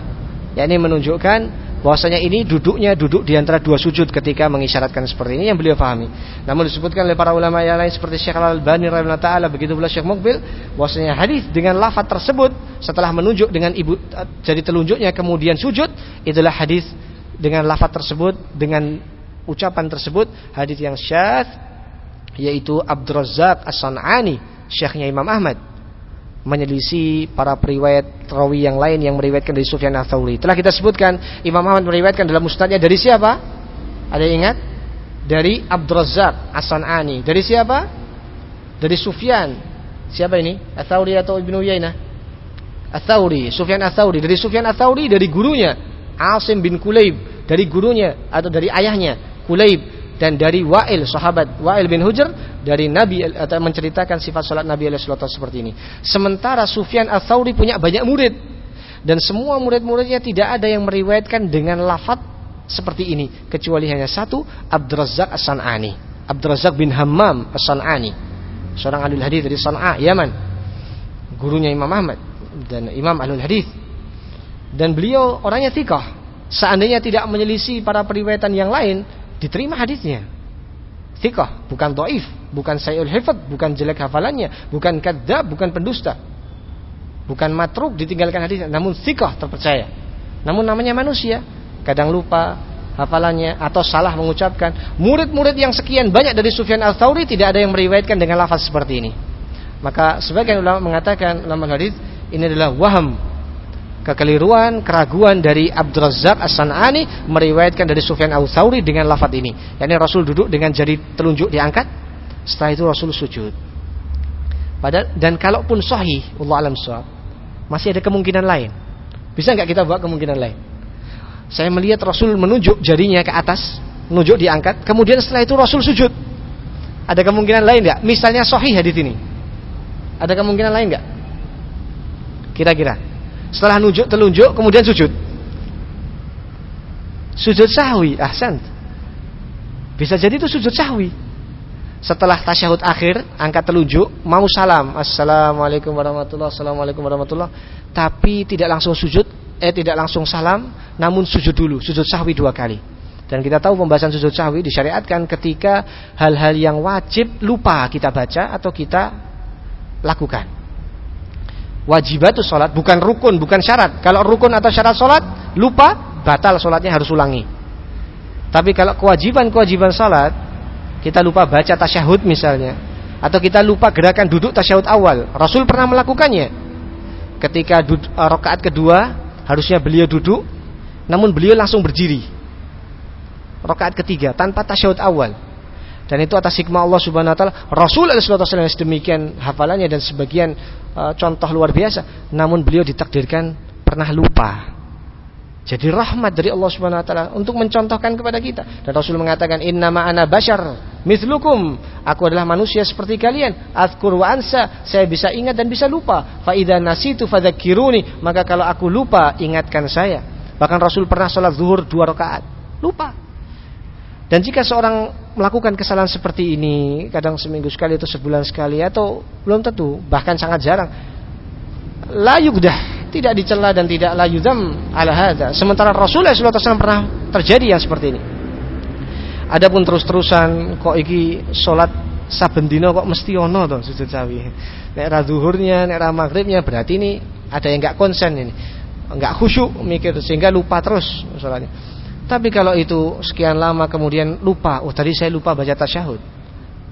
Ya ini menunjukkan bahwasanya ini duduknya duduk di antara dua sujud ketika mengisyaratkan seperti ini yang beliau pahami. Namun disebutkan oleh para ulama yang lain seperti Syekh Al-Albani rahimahullah taala begitu pula Syekh Mukbil bahwasanya hadis dengan lafaz tersebut setelah menunjuk dengan ibu jari telunjuknya kemudian sujud itulah hadis dengan lafaz tersebut dengan ucapan tersebut hadis yang syadz yaitu Abdurrazzaq As-San'ani syekhnya Imam Ahmad menyelisih para periwayat rawi yang lain yang meriwayatkan dari Sufyan Ats-Tsauri. Telah kita sebutkan Imam Ahmad meriwayatkan dalam musnadnya dari siapa? Ada yang ingat? Dari Abdurrazzaq As-San'ani. Dari siapa? Dari Sufyan. Siapa ini? Ats-Tsauri atau Ibnu Uyainah? Ats-Tsauri, Sufyan Ats-Tsauri. Dari Sufyan Ats-Tsauri dari gurunya Asim bin Kuleib dari gurunya atau dari ayahnya Kuleib dan dari Wa'il sahabat Wa'il bin Hujr dari Nabi atau menceritakan sifat salat Nabi alaihi seperti ini. Sementara Sufyan Ats-Tsauri punya banyak murid dan semua murid-muridnya tidak ada yang meriwayatkan dengan lafaz seperti ini kecuali hanya satu Abdurrazzaq As-San'ani. Abdurrazzaq bin Hammam As-San'ani. Seorang ahli hadis dari San'a, Yaman. Gurunya Imam Ahmad dan Imam ahli hadis dan beliau orangnya tikah. Seandainya tidak menyelisih para periwayatan yang lain, diterima hadisnya. Tikah, bukan doif, bukan sayul hifat, bukan jelek hafalannya, bukan kadzab, bukan pendusta. Bukan matruk ditinggalkan hadisnya, namun tikah terpercaya. Namun namanya manusia, kadang lupa, hafalannya atau salah mengucapkan. Murid-murid yang sekian banyak dari Sufyan al-Thawri tidak ada yang meriwayatkan dengan lafaz seperti ini. Maka sebagian ulama mengatakan ulama hadis ini adalah waham kekeliruan, keraguan dari Abdul Razak As-San'ani meriwayatkan dari Sufyan al-Thawri dengan lafaz ini. Yani Rasul duduk dengan jari telunjuk diangkat, setelah itu Rasul sujud. Padahal dan kalaupun sahih, Allah alam sahih, masih ada kemungkinan lain. Bisa nggak kita buat kemungkinan lain? Saya melihat Rasul menunjuk jarinya ke atas, menunjuk diangkat, kemudian setelah itu Rasul sujud. Ada kemungkinan lain nggak? Misalnya sahih hadis ini. Ada kemungkinan lain nggak? Kira-kira. Setelah nunjuk telunjuk kemudian sujud. Sujud sahwi, ahsan. Bisa jadi itu sujud sahwi. Setelah tasyahud akhir, angkat telunjuk, mau salam. Assalamualaikum warahmatullahi Assalamualaikum warahmatullahi Tapi tidak langsung sujud, eh tidak langsung salam, namun sujud dulu, sujud sahwi dua kali. Dan kita tahu pembahasan sujud sahwi disyariatkan ketika hal-hal yang wajib lupa kita baca atau kita lakukan. Wajibatus sholat bukan rukun, bukan syarat. Kalau rukun atau syarat sholat lupa, batal sholatnya harus ulangi. Tapi kalau kewajiban-kewajiban sholat kita lupa baca tasyahud misalnya, atau kita lupa gerakan duduk tasyahud awal, Rasul pernah melakukannya. Ketika rokaat kedua Harusnya beliau duduk, namun beliau langsung berdiri. Rakaat ketiga tanpa tasyahud awal. Dan itu atas hikmah Allah Subhanahu wa taala. Rasul SAW yang sedemikian hafalannya dan sebagian uh, contoh luar biasa, namun beliau ditakdirkan pernah lupa. Jadi rahmat dari Allah Subhanahu wa taala untuk mencontohkan kepada kita. Dan Rasul mengatakan innama ana bashar mithlukum. Aku adalah manusia seperti kalian. Azkur wa ansa, saya bisa ingat dan bisa lupa. Fa idza nasitu fadzakiruni, maka kalau aku lupa ingatkan saya. Bahkan Rasul pernah sholat zuhur dua rakaat, lupa. Dan jika seorang melakukan kesalahan seperti ini, kadang seminggu sekali atau sebulan sekali atau belum tentu, bahkan sangat jarang, la yugdah tidak dicela dan tidak la yudam ala hadza. Sementara Rasulullah SAW pernah terjadi yang seperti ini. Adapun terus-terusan kok iki salat saben kok mesti ono to sujud sawi. Nek ra zuhurnya, nek ra maghribnya berarti ini ada yang enggak konsen ini. Enggak khusyuk mikir sehingga lupa terus salatnya. Tapi kalau itu sekian lama kemudian lupa, oh tadi saya lupa baca tasyahud.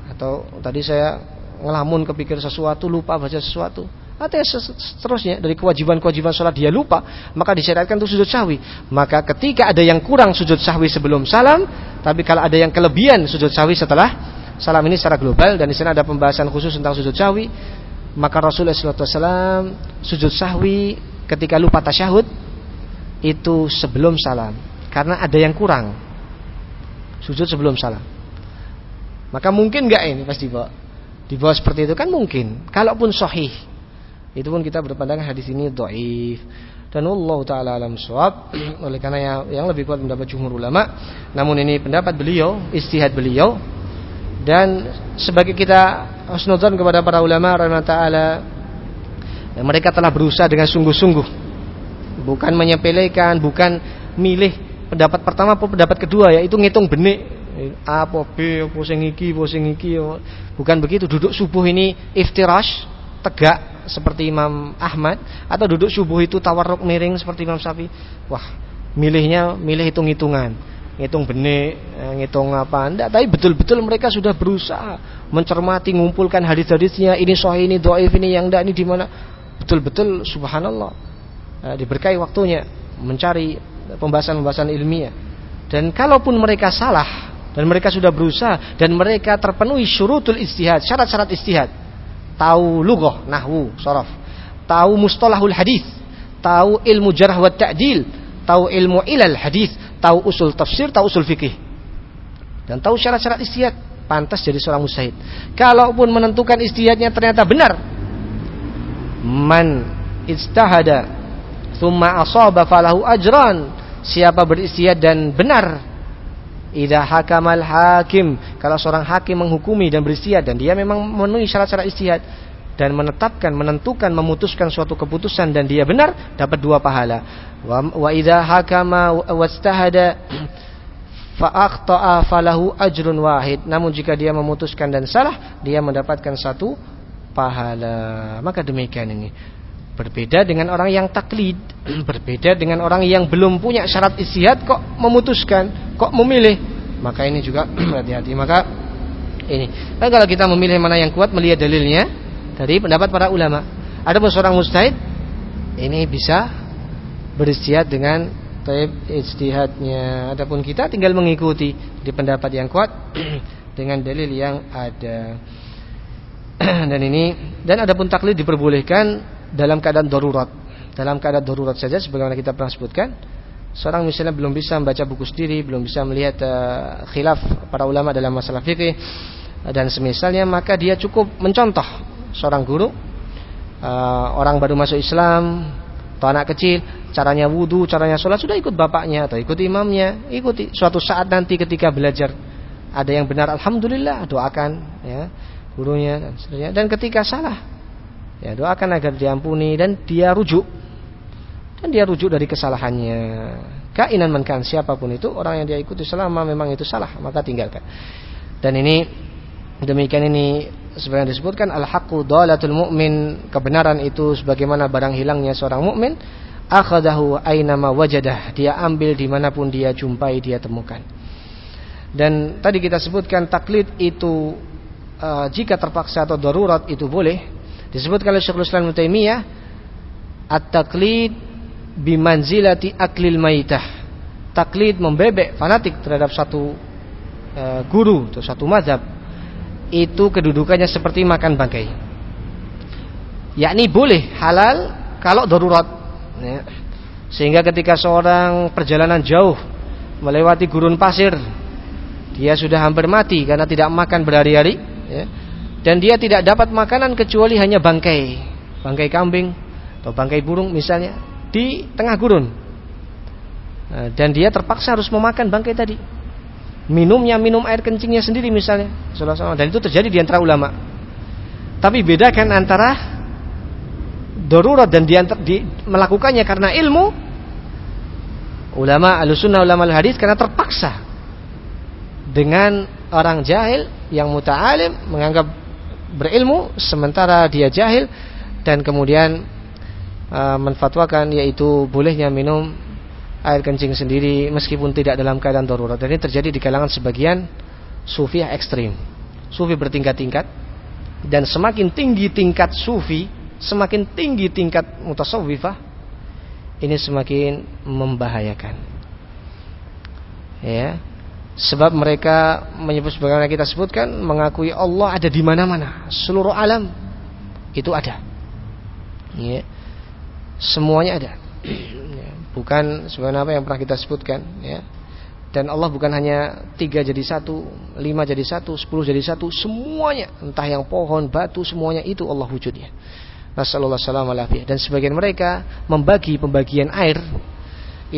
Atau tadi saya ngelamun kepikir sesuatu, lupa baca sesuatu. Atau seterusnya dari kewajiban-kewajiban sholat dia lupa maka disyariatkan untuk sujud sahwi. Maka ketika ada yang kurang sujud sahwi sebelum salam tapi kalau ada yang kelebihan sujud sahwi setelah salam ini secara global dan di sana ada pembahasan khusus tentang sujud sahwi maka Rasulullah SAW sujud sahwi ketika lupa tasyahud itu sebelum salam karena ada yang kurang. Sujud sebelum salam maka mungkin nggak ini pasti dibawa dibawa seperti itu kan mungkin. Kalaupun sahih. Itu pun kita berpandangan hadis ini doif dan Allah taala alam suab oleh karena yang, yang lebih kuat mendapat jumhur ulama. Namun ini pendapat beliau istihad beliau. Dan sebagai kita husnudzon kepada para ulama rahimah taala mereka telah berusaha dengan sungguh-sungguh. Bukan menyepelekan bukan milih pendapat pertama atau pendapat kedua yaitu ngitung benih A apa B apa sing iki apa sing iki bukan begitu duduk subuh ini iftirash tegak seperti Imam Ahmad atau duduk subuh itu tawarruk miring seperti Imam Syafi'i. Wah, milihnya milih hitung-hitungan. Ngitung benih, eh, ngitung apa enggak, tapi betul-betul mereka sudah berusaha mencermati, mengumpulkan hadis-hadisnya, ini sahih, ini dhaif, ini yang enggak, ini di mana. Betul-betul subhanallah. Eh, diberkahi waktunya mencari pembahasan-pembahasan ilmiah. Dan kalaupun mereka salah dan mereka sudah berusaha dan mereka terpenuhi syurutul istihad, syarat-syarat istihad tahu lughah, nahwu, sharaf, tahu mustalahul hadis, tahu ilmu jarh wa ta'dil, tahu ilmu ilal hadis, tahu usul tafsir, tahu usul fikih. Dan tahu syarat-syarat istihad, pantas jadi seorang mustahid. Kalaupun menentukan istihadnya ternyata benar, man istahada thumma asaba falahu ajran. Siapa beristihad dan benar Idza hakamal hakim, kalau seorang hakim menghukumi dan beristihad dan dia memang memenuhi syarat-syarat istihad dan menetapkan, menentukan, memutuskan suatu keputusan dan dia benar dapat dua pahala. Wa, idza hakama wastahada fa akhta'a falahu ajrun wahid. Namun jika dia memutuskan dan salah, dia mendapatkan satu pahala. Maka demikian ini. Berbeda dengan orang yang taklid, berbeda dengan orang yang belum punya syarat istihad kok memutuskan, kok memilih. Maka ini juga hati-hati. Maka ini. Dan kalau kita memilih mana yang kuat melihat dalilnya dari pendapat para ulama. Ada pun seorang mustahid ini bisa beristihad dengan taib istihadnya. Adapun kita tinggal mengikuti di pendapat yang kuat dengan dalil yang ada. dan ini dan adapun taklid diperbolehkan dalam keadaan darurat. Dalam keadaan darurat saja sebagaimana kita pernah sebutkan, seorang misalnya belum bisa membaca buku sendiri, belum bisa melihat uh, khilaf para ulama dalam masalah fikih dan semisalnya, maka dia cukup mencontoh seorang guru uh, orang baru masuk Islam atau anak kecil, caranya wudhu, caranya sholat sudah ikut bapaknya atau ikut imamnya, ikuti. Suatu saat nanti ketika belajar ada yang benar, alhamdulillah doakan ya gurunya dan seterusnya. Dan ketika salah Ya, doakan agar diampuni dan dia rujuk. Dan dia rujuk dari kesalahannya. Kainan menkan siapa pun itu orang yang dia ikuti selama memang itu salah maka tinggalkan. Dan ini demikian ini sebenarnya disebutkan al-haqqu dalatul mu'min kebenaran itu sebagaimana barang hilangnya seorang mukmin akhadahu ainama wajadah dia ambil di mana pun dia jumpai dia temukan dan tadi kita sebutkan taklid itu uh, jika terpaksa atau darurat itu boleh Disebutkan oleh Syekhul Islam Taimiyah at-taqlid bimanzilati aklil maitah. Taklid membebek fanatik terhadap satu e, guru atau satu mazhab itu kedudukannya seperti makan bangkai. Yakni boleh halal kalau darurat. Ya. Sehingga ketika seorang perjalanan jauh melewati gurun pasir, dia sudah hampir mati karena tidak makan berhari-hari. Ya dan dia tidak dapat makanan kecuali hanya bangkai, bangkai kambing atau bangkai burung misalnya di tengah gurun. Nah, dan dia terpaksa harus memakan bangkai tadi. Minumnya minum air kencingnya sendiri misalnya, dan itu terjadi di antara ulama. Tapi bedakan antara darurat dan diantar, di, melakukannya karena ilmu ulama alusunnah ulama al hadis karena terpaksa dengan orang jahil yang muta'alim menganggap berilmu sementara dia jahil dan kemudian uh, menfatwakan yaitu bolehnya minum air kencing sendiri meskipun tidak dalam keadaan darurat. Dan ini terjadi di kalangan sebagian sufi ekstrim. Sufi bertingkat-tingkat dan semakin tinggi tingkat sufi, semakin tinggi tingkat mutasawwifah, ini semakin membahayakan. Ya, Sebab mereka menyebut sebagaimana kita sebutkan mengakui Allah ada di mana-mana, seluruh alam itu ada. Ya. Semuanya ada. Ya. Bukan sebagaimana apa yang pernah kita sebutkan, ya. Dan Allah bukan hanya tiga jadi satu, lima jadi satu, sepuluh jadi satu, semuanya entah yang pohon, batu, semuanya itu Allah wujudnya. Nasallallahu alaihi Dan sebagian mereka membagi pembagian air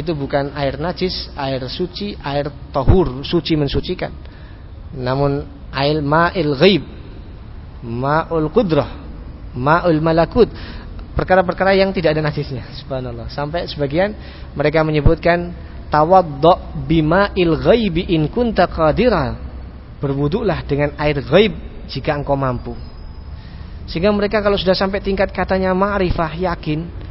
itu bukan air najis, air suci, air tahur, suci mensucikan. Namun air ma'il ghaib, ma'ul qudrah, ma'ul malakut, perkara-perkara yang tidak ada najisnya. Subhanallah. Sampai sebagian mereka menyebutkan tawaddo bima'il ghaibi in kunta qadira. Berwuduklah dengan air ghaib jika engkau mampu. Sehingga mereka kalau sudah sampai tingkat katanya ma'rifah yakin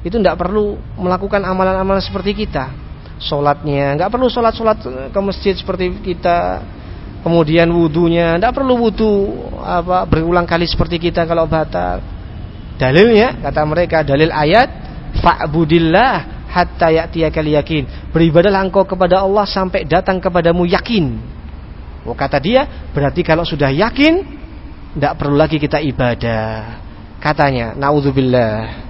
itu tidak perlu melakukan amalan-amalan seperti kita. Sholatnya nggak perlu sholat sholat ke masjid seperti kita. Kemudian wudhunya nggak perlu wudhu apa berulang kali seperti kita kalau batal. Dalilnya kata mereka dalil ayat fa'budillah hatta ya'tiyakal yakin. Beribadahlah engkau kepada Allah sampai datang kepadamu yakin. Oh kata dia berarti kalau sudah yakin tidak perlu lagi kita ibadah. Katanya naudzubillah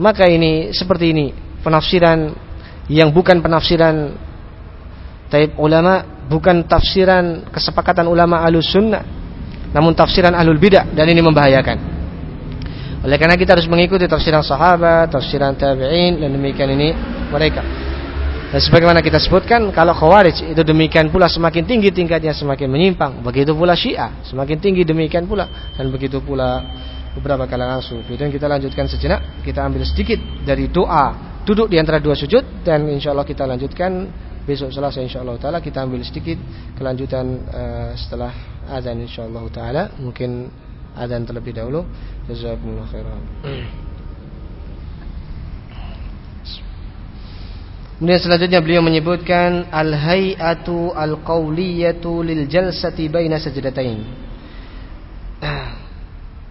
maka ini seperti ini penafsiran yang bukan penafsiran taib ulama bukan tafsiran kesepakatan ulama alus sunnah namun tafsiran ahlul bidah dan ini membahayakan. Oleh karena kita harus mengikuti tafsiran sahabat tafsiran tabi'in dan demikian ini mereka. Dan sebagaimana kita sebutkan kalau khawarij itu demikian pula semakin tinggi tingkatnya semakin menyimpang begitu pula syiah semakin tinggi demikian pula dan begitu pula beberapa kalangan sufi dan kita lanjutkan sejenak. Kita ambil sedikit dari doa. Duduk di antara dua sujud dan insya Allah kita lanjutkan. Besok selasa insya Allah taala kita ambil sedikit kelanjutan uh, setelah azan insya Allah taala. Mungkin azan terlebih dahulu. Jazakumullah khairan. Kemudian selanjutnya beliau menyebutkan al-hay'atu al-qawliyatu lil jalsati baina sajdatain.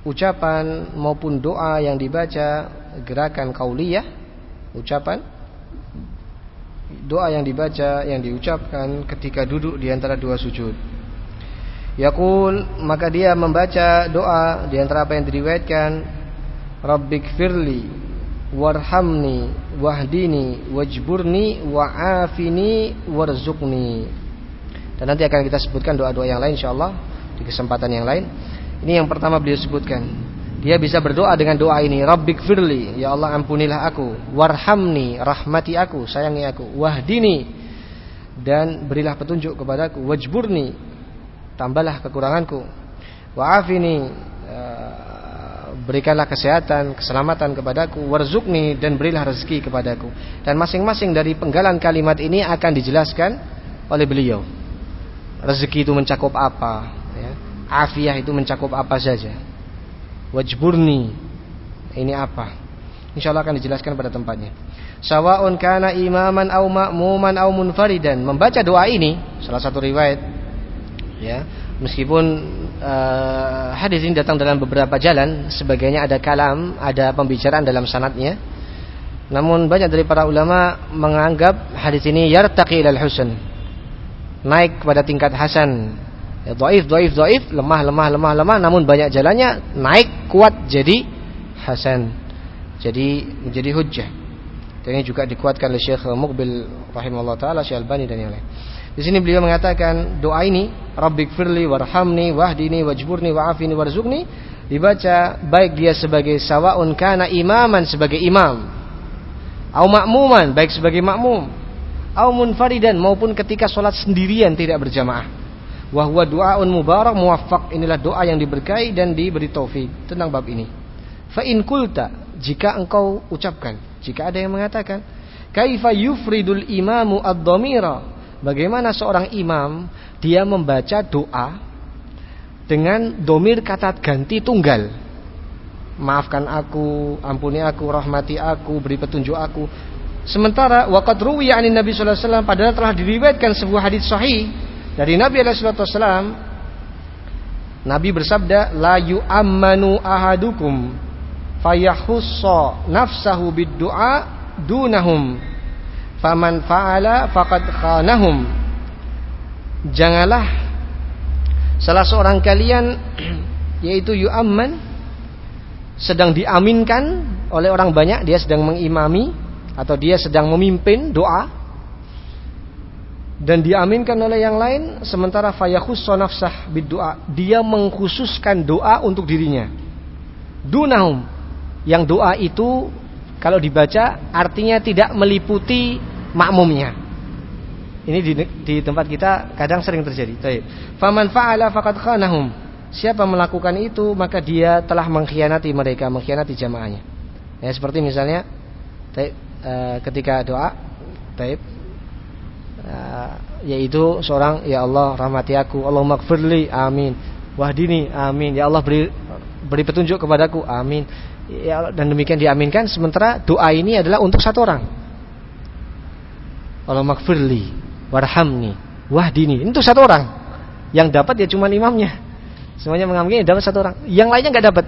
Ucapan maupun doa yang dibaca gerakan qauliyah, ucapan doa yang dibaca yang diucapkan ketika duduk di antara dua sujud. Yaqul maka dia membaca doa di antara apa yang diriwayatkan Rabbik firli warhamni wahdini wajburni wa'afini warzuqni. Dan nanti akan kita sebutkan doa-doa yang lain insyaallah di kesempatan yang lain. Ini yang pertama beliau sebutkan. Dia bisa berdoa dengan doa ini, Rabbik firli, ya Allah ampunilah aku, warhamni, rahmati aku, sayangi aku, wahdini dan berilah petunjuk kepadaku, wajburni, tambahlah kekuranganku, wa'afini, berikanlah kesehatan, keselamatan kepadaku, warzukni dan berilah rezeki kepadaku. Dan masing-masing dari penggalan kalimat ini akan dijelaskan oleh beliau. Rezeki itu mencakup apa? Ya. Afiah itu mencakup apa saja? Wajburni ini apa? Insya Allah akan dijelaskan pada tempatnya. Sawaun kana imaman au ma'muman au munfaridan. Membaca doa ini salah satu riwayat ya Meskipun uh, hadis ini datang dalam beberapa jalan, sebagainya ada kalam, ada pembicaraan dalam sanatnya. Namun banyak dari para ulama menganggap hadis ini yartaqi ilal husn. Naik kepada tingkat hasan. Ya, dhaif, dhaif, dhaif, lemah, lemah, lemah, lemah, namun banyak jalannya naik kuat jadi hasan. Jadi menjadi hujjah. Dan ini juga dikuatkan oleh Syekh Muqbil rahimahullah taala, Syekh Albani dan yang lain. Di sini beliau mengatakan doa ini, Rabbik firli warhamni wahdini wajburni wa'afini warzuqni dibaca baik dia sebagai sawaun kana imaman sebagai imam au makmuman baik sebagai makmum au munfaridan maupun ketika sholat sendirian tidak berjamaah wa huwa du'aun mubarak muwaffaq. Inilah doa yang diberkahi dan diberi taufik. Tentang bab ini. Fa in kulta jika engkau ucapkan jika ada yang mengatakan kaifa yufridul imamu ad-dhamira Bagaimana seorang imam dia membaca doa dengan domir kata ganti tunggal. Maafkan aku, ampuni aku, rahmati aku, beri petunjuk aku. Sementara waqad ruwiya anin Nabi sallallahu padahal telah diriwayatkan sebuah hadis sahih dari Nabi alaihi wasallam Nabi bersabda la yu'ammanu ahadukum fayahussa nafsahu bid-du'a dunahum. Faman fa'ala faqad khanahum. Janganlah salah seorang kalian yaitu yu'amman sedang diaminkan oleh orang banyak dia sedang mengimami atau dia sedang memimpin doa dan diaminkan oleh yang lain sementara fayakhus nafsah biddu'a dia mengkhususkan doa untuk dirinya dunahum yang doa itu kalau dibaca artinya tidak meliputi makmumnya. Ini di, di tempat kita kadang sering terjadi. Baik. Faman fa'ala faqad khanahum. Siapa melakukan itu maka dia telah mengkhianati mereka, mengkhianati jamaahnya. Ya seperti misalnya taib, uh, ketika doa taib yaitu seorang ya Allah rahmati aku, Allah magfirli, amin. Wahdini, amin. Ya Allah beri beri petunjuk kepadaku, amin. Ya, dan demikian diaminkan. Sementara doa ini adalah untuk satu orang. Allah makfirli warhamni. Wahdini. Itu satu orang. Yang dapat ya cuma imamnya. Semuanya mengamini dapat satu orang. Yang lainnya nggak dapat.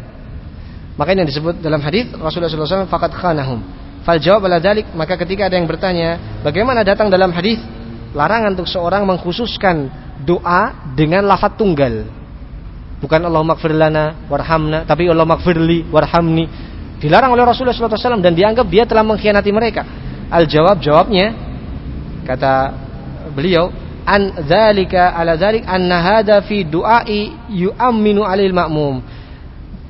Makanya yang disebut dalam hadis Rasulullah SAW fakat khanahum. Fal jawab ala dalik maka ketika ada yang bertanya bagaimana datang dalam hadis larangan untuk seorang mengkhususkan doa dengan lafaz tunggal bukan Allah makfir lana warhamna tapi Allah makfirli warhamni dilarang oleh Rasulullah SAW dan dianggap dia telah mengkhianati mereka al jawab jawabnya Kata beliau, an dzalika ala dzalik anna hadza fi du'ai yu'minu 'alil ma'mum.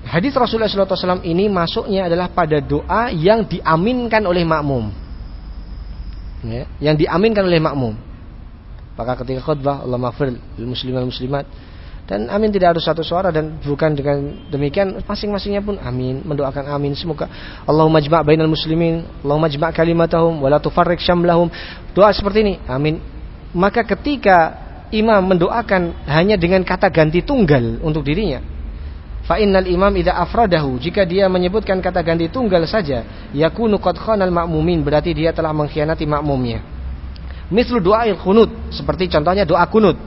Hadis Rasulullah SAW ini masuknya adalah pada doa yang diaminkan oleh makmum. Ya, yang diaminkan oleh makmum. Maka ketika khutbah Allah maghfir lil muslimin muslimat. Dan amin tidak harus satu suara dan bukan dengan demikian masing-masingnya pun amin mendoakan amin. Semoga Allahumma jma' bainal muslimin Allahumma jma' kalimatahum wa la tufarriq syamlahum. Doa seperti ini amin. Maka ketika imam mendoakan hanya dengan kata ganti tunggal untuk dirinya Fa innal imam idza afradahu jika dia menyebutkan kata ganti tunggal saja yakunu qad khanal ma'mumin berarti dia telah mengkhianati makmumnya. Mislu doa kunut seperti contohnya doa kunut.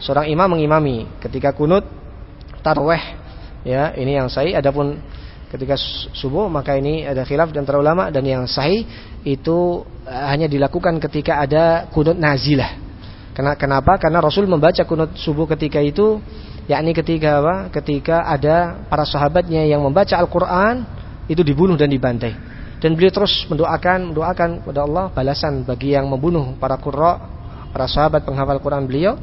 Seorang imam mengimami ketika kunut tarawih ya ini yang sahih adapun ketika subuh maka ini ada khilaf di antara ulama dan yang sahih itu eh, hanya dilakukan ketika ada kunut nazilah. Kenapa? Karena Rasul membaca kunut subuh ketika itu yakni ketika apa? Ketika ada para sahabatnya yang membaca Al-Qur'an itu dibunuh dan dibantai. Dan beliau terus mendoakan mendoakan kepada Allah balasan bagi yang membunuh para qurra, para sahabat penghafal Quran beliau.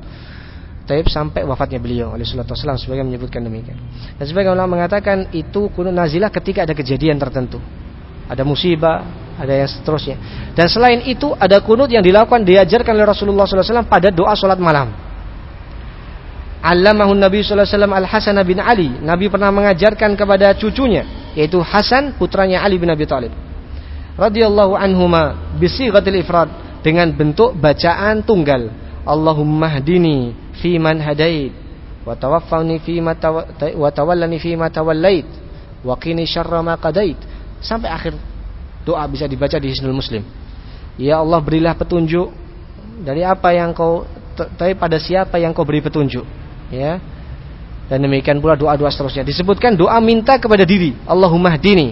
Taib sampai wafatnya beliau oleh sallallahu wasallam sebagai menyebutkan demikian. Dan sebagai ulama mengatakan itu kunut nazilah ketika ada kejadian tertentu. Ada musibah, ada yang seterusnya. Dan selain itu ada kunut yang dilakukan diajarkan oleh Rasulullah SAW pada doa sholat malam. Allamahun Nabi SAW Al-Hasan bin Ali. Nabi pernah mengajarkan kepada cucunya. Yaitu Hasan putranya Ali bin Abi Thalib. Radiyallahu anhuma bisighatil ifrad. Dengan bentuk bacaan tunggal. Allahumma hdini fi man hadait. Wa tawaffani fi ma wa tawallani fi ma tawallait. Wa qini syarra ma qadait. Sampai akhir doa bisa dibaca di Hisnul Muslim. Ya Allah berilah petunjuk dari apa yang kau tapi pada siapa yang kau beri petunjuk ya dan demikian pula doa-doa seterusnya disebutkan doa minta kepada diri Allahumma dini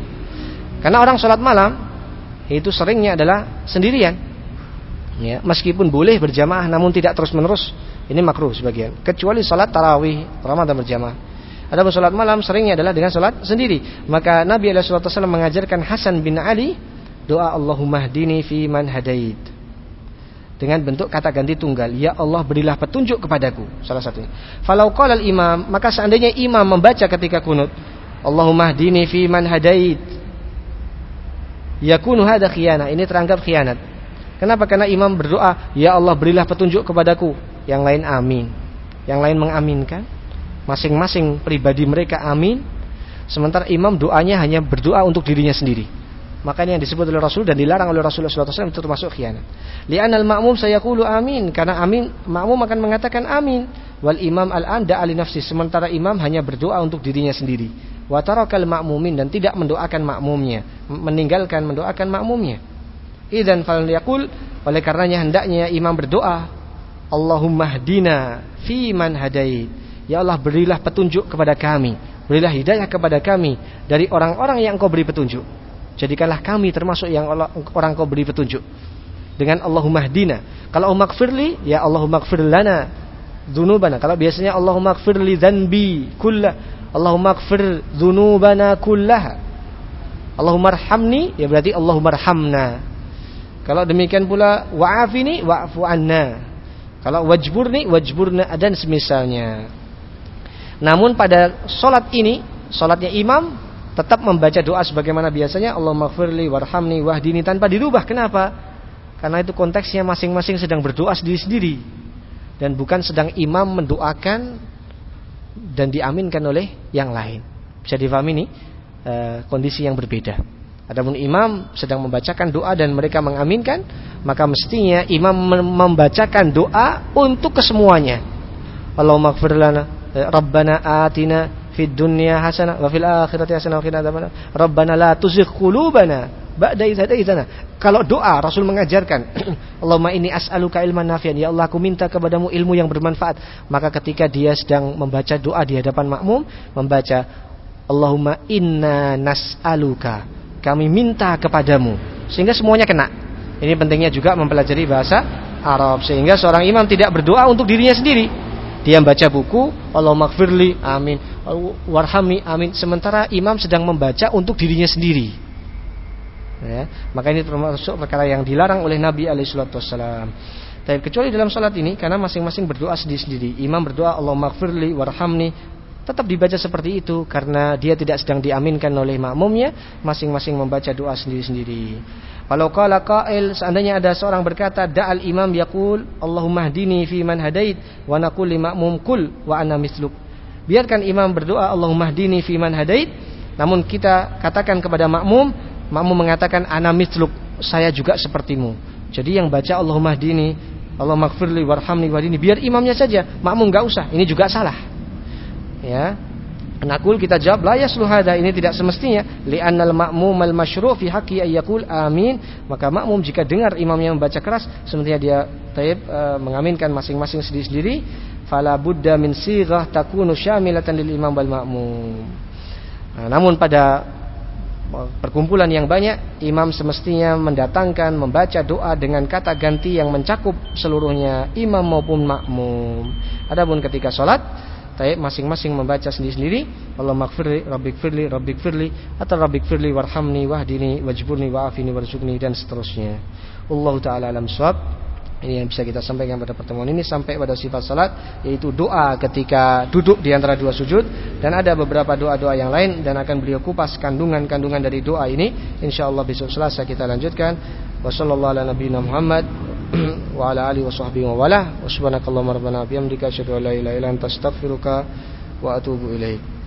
karena orang sholat malam itu seringnya adalah sendirian. Ya meskipun boleh berjamaah namun tidak terus menerus ini makruh sebagian. Kecuali sholat tarawih ramadan berjamaah. Adapun sholat malam seringnya adalah dengan sholat sendiri. Maka Nabi SAW mengajarkan Hasan bin Ali doa Allahumma dini fi man hadait. Dengan bentuk kata ganti tunggal ya Allah berilah petunjuk kepadaku. Salah satunya. Falau qala al imam maka seandainya imam membaca ketika kunut Allahumma hdini fi man hadait yakunu hada khiyana ini teranggap khianat kenapa karena imam berdoa ya Allah berilah petunjuk kepadaku yang lain amin yang lain mengaminkan masing-masing pribadi mereka amin sementara imam doanya hanya berdoa untuk dirinya sendiri Makanya yang disebut oleh Rasul dan dilarang oleh Rasulullah SAW itu termasuk khianat. Li'anal ma'mum sayaqulu amin. Karena amin, makmum akan mengatakan amin. Wal imam al-an da'ali nafsi. Sementara imam hanya berdoa untuk dirinya sendiri. Wa tarakal ma'mumin dan tidak mendoakan makmumnya. Meninggalkan mendoakan makmumnya. Idan fal yaqul oleh karenanya hendaknya imam berdoa. Allahumma hdina fi man hadait. Ya Allah berilah petunjuk kepada kami. Berilah hidayah kepada kami dari orang-orang yang kau beri petunjuk. Jadikanlah kami termasuk yang orang kau beri petunjuk. Dengan Allahumma hdina. Kalau gfirli, ya Allahumma gfir lana dzunubana. Kalau biasanya Allahumma gfirli dzanbi kullah. Allahumma gfir dzunubana kullaha. Allahumma arhamni, ya berarti Allahumma arhamna. Kalau demikian pula wa'afini wa'fu anna. Kalau wajburni wajburna dan semisalnya. Namun pada solat ini, solatnya imam tetap membaca doa sebagaimana biasanya Allah maghfirli warhamni wahdini tanpa dirubah. Kenapa? Karena itu konteksnya masing-masing sedang berdoa sendiri-sendiri dan bukan sedang imam mendoakan dan diaminkan oleh yang lain. Bisa difahami ini e, kondisi yang berbeda. Adapun imam sedang membacakan doa dan mereka mengaminkan, maka mestinya imam membacakan doa untuk kesemuanya. Allahumma maghfir lana, eh, Rabbana atina fid dunya hasanah wa fil akhirati hasanah wa qina adzabannar. Rabbana la tuzigh qulubana ba'da hadaitana. Kalau doa Rasul mengajarkan, Allahumma inni as'aluka ilman nafian. Ya Allah, aku minta kepadamu ilmu yang bermanfaat. Maka ketika dia sedang membaca doa di hadapan makmum, membaca Allahumma inna nas'aluka. Kami minta kepadamu. Sehingga semuanya kena. Ini pentingnya juga mempelajari bahasa Arab sehingga seorang imam tidak berdoa untuk dirinya sendiri. Dia membaca buku, Allah makfirli, amin warhami amin sementara imam sedang membaca untuk dirinya sendiri ya, maka ini termasuk perkara yang dilarang oleh Nabi Alaihissalam tapi kecuali dalam salat ini karena masing-masing berdoa sendiri-sendiri. Imam berdoa Allah maghfirli warhamni tetap dibaca seperti itu karena dia tidak sedang diaminkan oleh makmumnya masing-masing membaca doa sendiri-sendiri. Kalau qala qail seandainya ada seorang berkata da'al imam yaqul Allahumma hdini fi man hadait wa naqul ma'mum kul wa ana misluk biarkan imam berdoa Allahumma hdini fi man hadait namun kita katakan kepada makmum makmum mengatakan ana mitluk saya juga sepertimu. Jadi yang baca Allahumma hdini Allah maghfirli warhamni wahdini biar imamnya saja. Makmum enggak usah ini juga salah. Ya. Nakul kita jawab la yaslu ini tidak semestinya. Li'annal ma'mum al masyru' fi haqqi ay yaqul amin. Maka makmum jika dengar imamnya membaca keras semestinya dia taib uh, mengaminkan masing-masing sendiri-sendiri. Fala budda min sighah takunu syamilatan lil imam wal ma'mum. Nah, namun pada perkumpulan yang banyak imam semestinya mendatangkan membaca doa dengan kata ganti yang mencakup seluruhnya imam maupun makmum. Adapun ketika sholat Taib masing-masing membaca sendiri-sendiri Allah makfirli, rabbik firli, rabbik firli Atau rabbik firli, warhamni, wahdini, wajburni, wa'afini, warzuqni Dan seterusnya. Allah Ta'ala alam suhab ini yang bisa kita sampaikan pada pertemuan ini sampai pada sifat salat yaitu doa ketika duduk di antara dua sujud. Dan ada beberapa doa-doa yang lain dan akan beliau kupas kandungan-kandungan dari doa ini. Insyaallah besok Selasa kita lanjutkan. Wassalamualaikum Muhammad wa ala alihi wa sahbihi wa wala wa subhanakallahumma rabbana bihamdika asyhadu an la ilaha illa anta astaghfiruka wa atubu ilaik